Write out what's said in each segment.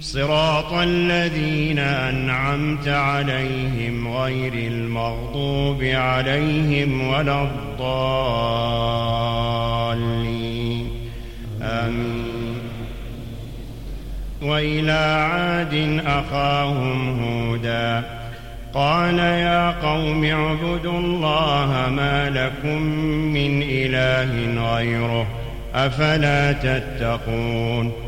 صراط الذين أنعمت عليهم غير المغضوب عليهم ولا الضالين. آمين. وإلى عاد أخاهم هودا. قال يا قوم اعبدوا الله ما لكم من إله غيره أفلا تتقون؟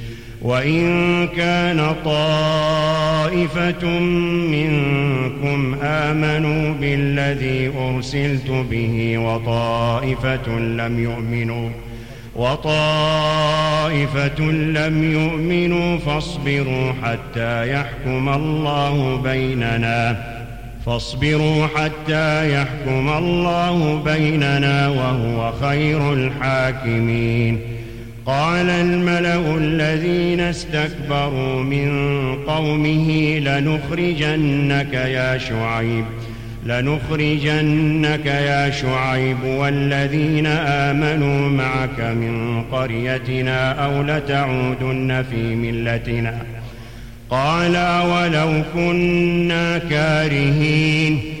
وإن كان طائفة منكم آمنوا بالذي أرسلت به وطائفة لم يؤمنوا وطائفة لم يؤمنوا فاصبروا حتى يحكم الله بيننا فاصبروا حتى يحكم الله بيننا وهو خير الحاكمين. قال الملأ الذين استكبروا من قومه لنخرجنك يا شعيب لنخرجنك يا شعيب والذين آمنوا معك من قريتنا أو لتعودن في ملتنا. قال ولو كنا كارهين.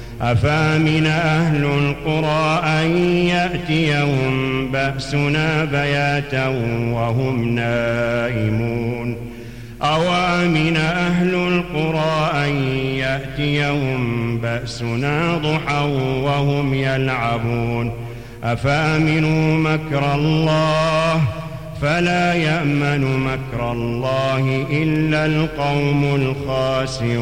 أفامن أهل القرى أن يأتيهم بأسنا بياتا وهم نائمون؟ أوامن أهل القرى أن يأتيهم بأسنا ضحى وهم يلعبون؟ أفأمنوا مكر الله؟ فلا يأمن مكر الله إلا القوم الخاسرون.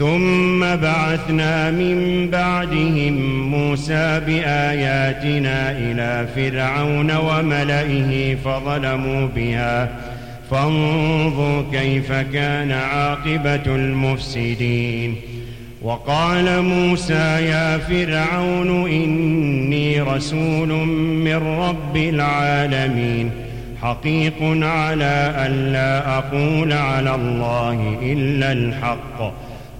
ثم بعثنا من بعدهم موسى بآياتنا إلى فرعون وملئه فظلموا بها. فانظر كيف كان عاقبة المفسدين. وقال موسى يا فرعون إني رسول من رب العالمين. حقيق على ألا أقول على الله إلا الحق.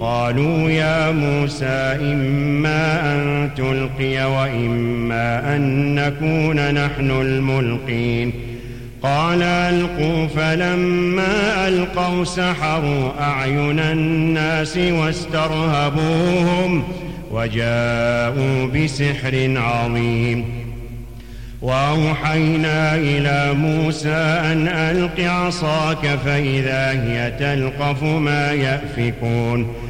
قالوا يا موسى إما أن تلقي وإما أن نكون نحن الملقين. قال ألقوا فلما ألقوا سحروا أعين الناس واسترهبوهم وجاءوا بسحر عظيم. وأوحينا إلى موسى أن ألق عصاك فإذا هي تلقف ما يأفكون.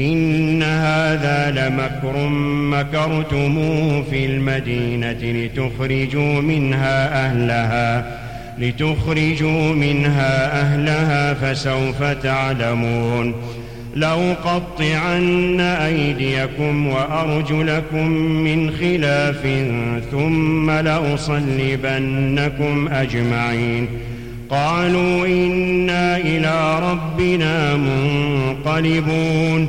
إن هذا لمكر مكرتموه في المدينة لتخرجوا منها أهلها لتخرجوا منها أهلها فسوف تعلمون. لأقطعن أيديكم وأرجلكم من خلاف ثم لأصلبنكم أجمعين. قالوا إنا إلى ربنا منقلبون.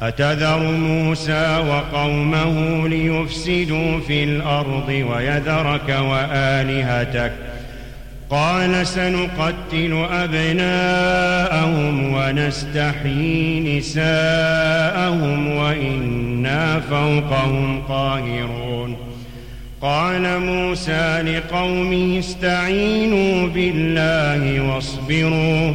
أتذر موسى وقومه ليفسدوا في الأرض ويذرك وآلهتك؟ قال سنقتل أبناءهم ونستحيي نساءهم وإنا فوقهم قاهرون. قال موسى لقومه استعينوا بالله واصبروا.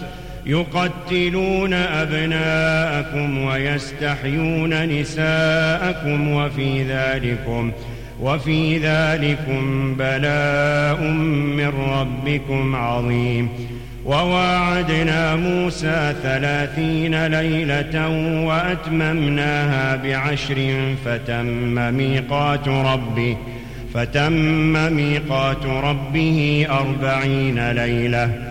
يقتلون أبناءكم ويستحيون نساءكم وفي ذلكم وفي ذلكم بلاء من ربكم عظيم. وواعدنا موسى ثلاثين ليلة وأتممناها بعشر فتم ميقات ربه فتم ميقات ربه أربعين ليلة.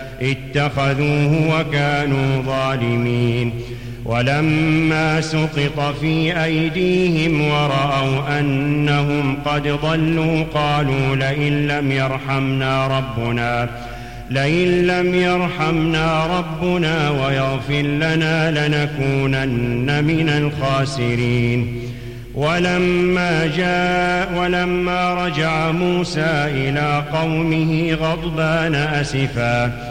اتخذوه وكانوا ظالمين. ولما سقط في أيديهم ورأوا أنهم قد ضلوا قالوا لئن لم يرحمنا ربنا لئن لم يرحمنا ربنا ويغفر لنا لنكونن من الخاسرين. ولما جاء ولما رجع موسى إلى قومه غضبان أسفاً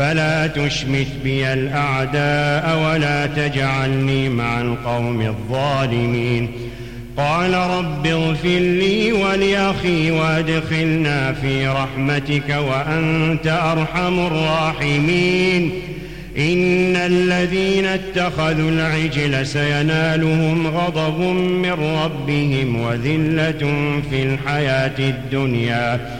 فلا تشمت بي الأعداء ولا تجعلني مع القوم الظالمين. قال رب اغفر لي ولأخي وادخلنا في رحمتك وأنت أرحم الراحمين. إن الذين اتخذوا العجل سينالهم غضب من ربهم وذلة في الحياة الدنيا.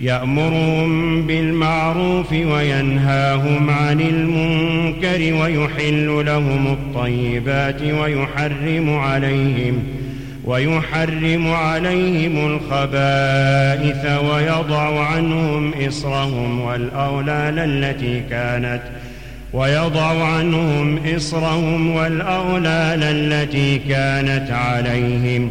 يأمرهم بالمعروف وينهاهم عن المنكر ويحل لهم الطيبات ويحرم عليهم ويحرم عليهم الخبائث ويضع عنهم إصرهم والأغلال التي كانت ويضع عنهم إصرهم والأغلال التي كانت عليهم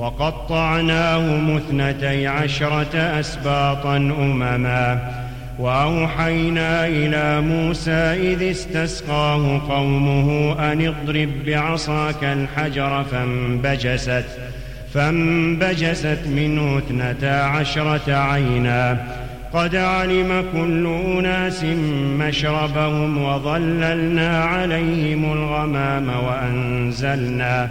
وقطعناهم اثنتي عشرة أسباطا أمما وأوحينا إلى موسى إذ استسقاه قومه أن اضرب بعصاك الحجر فانبجست فانبجست منه اثنتا عشرة عينا قد علم كل أناس مشربهم وظللنا عليهم الغمام وأنزلنا